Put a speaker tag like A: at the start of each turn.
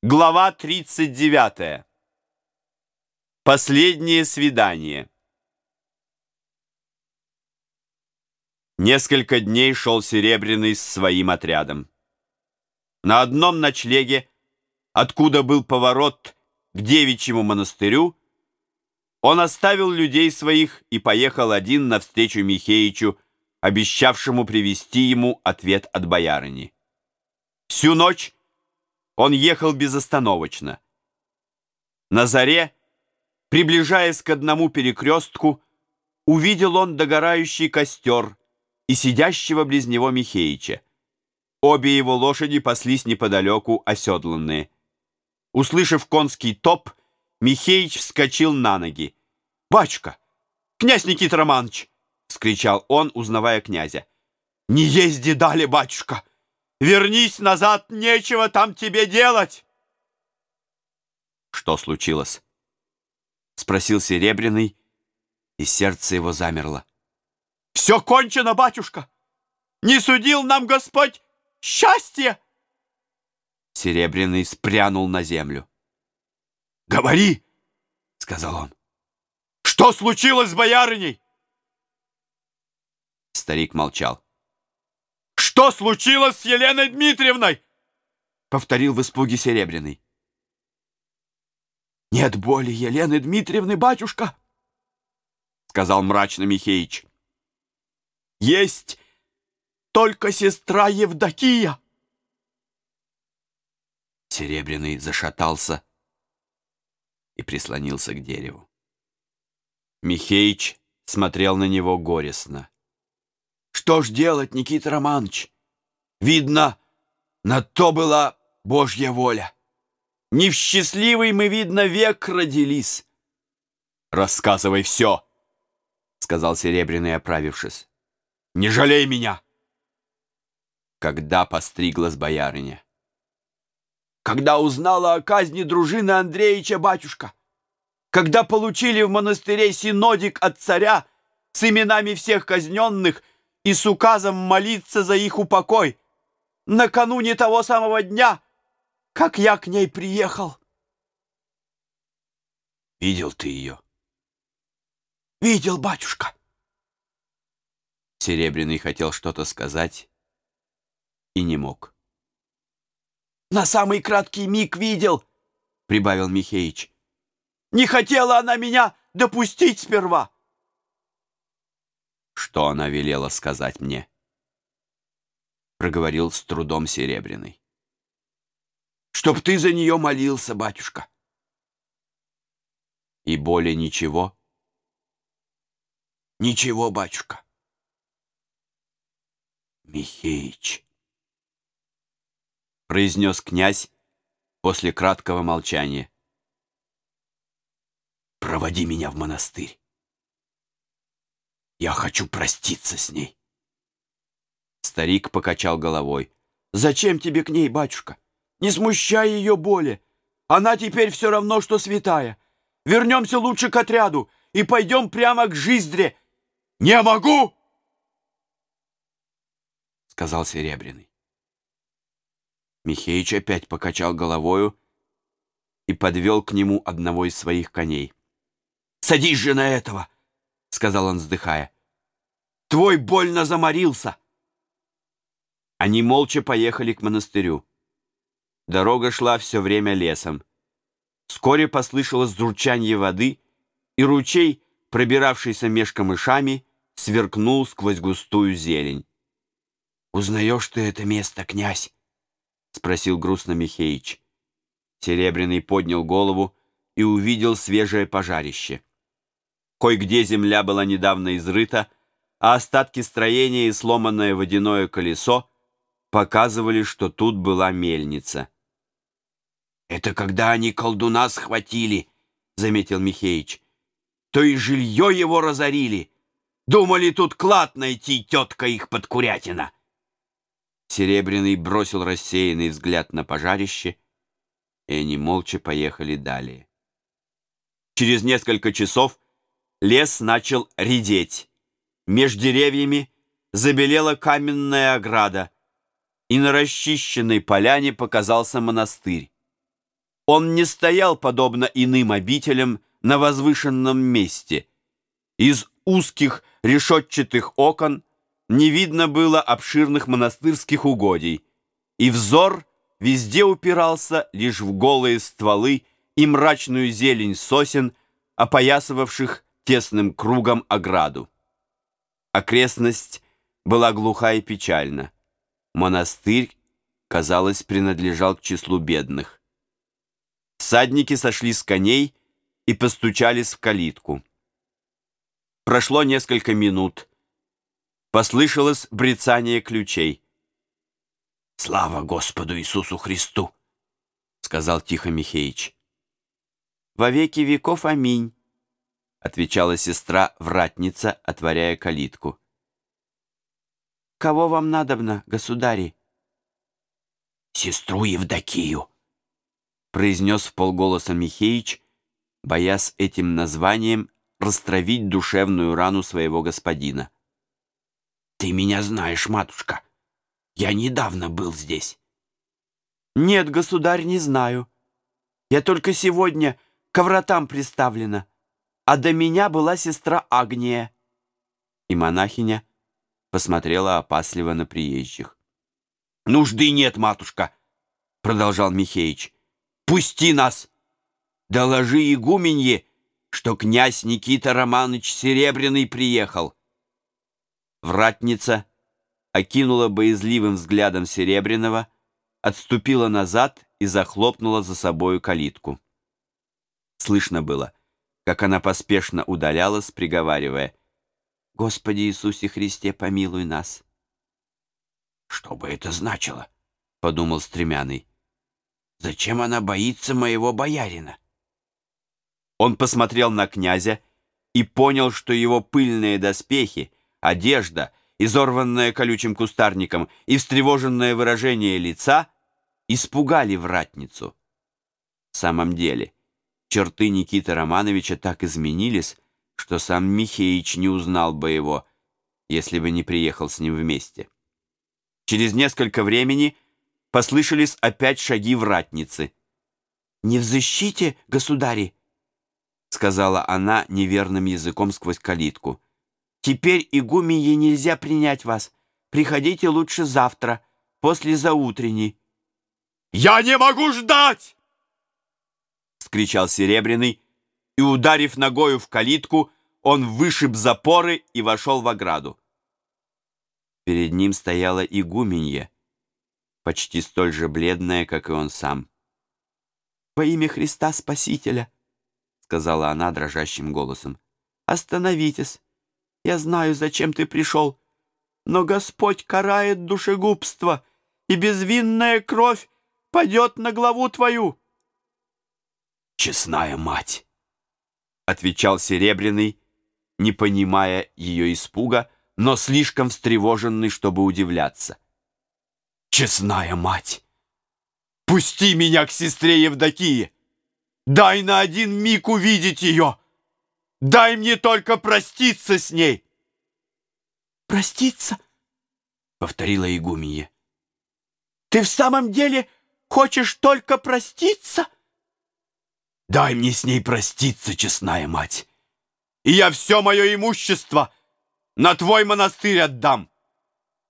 A: Глава 39. Последнее свидание. Несколько дней шел Серебряный с своим отрядом. На одном ночлеге, откуда был поворот к девичьему монастырю, он оставил людей своих и поехал один навстречу Михеичу, обещавшему привести ему ответ от боярыни. Всю ночь он ехал безостановочно. На заре, приближаясь к одному перекрестку, увидел он догорающий костер и сидящего близ него Михеича. Обе его лошади паслись неподалеку, оседланные. Услышав конский топ, Михеич вскочил на ноги. «Бачка! Князь Никита Романович!» — скричал он, узнавая князя. «Не езди дали, батюшка! Вернись назад, нечего там тебе делать!» «Что случилось?» — спросил Серебряный, и сердце его замерло. «Все кончено, батюшка! Не судил нам Господь счастье!» Серебряный спрянул на землю. «Говори!» — сказал он. «Что случилось с боярыней?» Старик молчал. Что случилось с Еленой Дмитриевной? Повторил в испуге Серебряный. Нет боли Елены Дмитриевны, батюшка, сказал мрачно Михеич. Есть только сестра Евдокия. Серебряный зашатался и прислонился к дереву. Михеич смотрел на него горестно. Что ж делать, Никита Романович? Видно, на то была Божья воля. Не в счастливый мы, видно, век родились. Рассказывай все, сказал Серебряный, оправившись. Не жалей меня. Когда постриглась боярыня? Когда узнала о казни дружины Андреевича батюшка. Когда получили в монастыре синодик от царя с именами всех казненных — и с указом молиться за их упокой. Накануне того самого дня, как я к ней приехал. Видел ты ее? Видел, батюшка. Серебряный хотел что-то сказать и не мог. На самый краткий миг видел, прибавил Михеич. Не хотела она меня допустить сперва. Что она велела сказать мне? Проговорил с трудом Серебряный. Чтоб ты за нее молился, батюшка. И более ничего? Ничего, батюшка. Михеич, произнес князь после краткого молчания. Проводи меня в монастырь. Я хочу проститься с ней. Старик покачал головой. Зачем тебе к ней, батюшка? Не смущай ее боли. Она теперь все равно, что святая. Вернемся лучше к отряду и пойдем прямо к Жиздре. Не могу! Сказал Серебряный. Михеич опять покачал головою и подвел к нему одного из своих коней. «Садись же на этого!» — сказал он, вздыхая. «Твой больно заморился!» Они молча поехали к монастырю. Дорога шла все время лесом. Вскоре послышалось журчание воды, и ручей, пробиравшийся меж камышами, сверкнул сквозь густую зелень. «Узнаешь ты это место, князь?» — спросил грустно Михеич. Серебряный поднял голову и увидел свежее пожарище. Кое-где земля была недавно изрыта, а остатки строения и сломанное водяное колесо показывали, что тут была мельница. «Это когда они колдуна схватили», — заметил Михеич. «То и жилье его разорили. Думали тут клад найти, тетка их подкурятина». Серебряный бросил рассеянный взгляд на пожарище, и они молча поехали далее. Через несколько часов лес начал редеть. Меж деревьями забелела каменная ограда, и на расчищенной поляне показался монастырь. Он не стоял, подобно иным обителям, на возвышенном месте. Из узких решетчатых окон не видно было обширных монастырских угодий, и взор везде упирался лишь в голые стволы и мрачную зелень сосен, опоясывавших тесным кругом ограду. Окрестность была глуха и печальна. Монастырь, казалось, принадлежал к числу бедных. Всадники сошли с коней и постучались в калитку. Прошло несколько минут. Послышалось брецание ключей. «Слава Господу Иисусу Христу!» — сказал тихо Михеич.
B: «Во веки веков аминь!» — отвечала сестра-вратница, отворяя калитку. «Кого вам надобно, государи?»
A: «Сестру Евдокию!» — произнес в Михеич, боясь этим названием растравить душевную рану своего господина. «Ты меня знаешь, матушка. Я недавно был здесь».
B: «Нет, государь, не знаю. Я только сегодня к вратам приставлена, а до меня была сестра Агния».
A: И монахиня посмотрела опасливо на приезжих. «Нужды нет, матушка», — продолжал Михеич. «Пусти нас! Доложи игуменье, что князь Никита Романович Серебряный приехал. Вратница окинула боязливым взглядом Серебряного, отступила назад и захлопнула за собою калитку. Слышно было, как она поспешно удалялась, приговаривая, «Господи Иисусе Христе, помилуй нас!» «Что бы это значило?» — подумал Стремяный. «Зачем она боится моего боярина?» Он посмотрел на князя и понял, что его пыльные доспехи, одежда, изорванная колючим кустарником и встревоженное выражение лица испугали вратницу. В самом деле, черты Никиты Романовича так изменились, что сам Михеич не узнал бы его, если бы не приехал с ним вместе. Через несколько времени послышались опять шаги вратницы.
B: «Не в защите, государи!»
A: — сказала она неверным языком сквозь калитку.
B: «Теперь игуменье нельзя принять вас. Приходите лучше завтра, после заутренней».
A: «Я не могу ждать!» — скричал Серебряный, и, ударив ногою в калитку, он вышиб запоры и вошел в ограду. Перед ним стояла игуменья, почти столь же бледная, как и он сам.
B: «Во имя Христа Спасителя!» сказала она дрожащим голосом. «Остановитесь. Я знаю, зачем ты пришел. Но Господь карает душегубство, и безвинная кровь падет на главу твою».
A: «Честная мать!» — отвечал Серебряный, не понимая ее испуга, но слишком встревоженный, чтобы удивляться. «Честная мать! Пусти меня к сестре Евдокии!» Дай на один миг увидеть ее. Дай мне только проститься с ней.
B: Проститься?
A: Повторила игуменья.
B: Ты в самом деле хочешь только проститься?
A: Дай мне с ней проститься, честная мать, и я все мое имущество на твой монастырь отдам.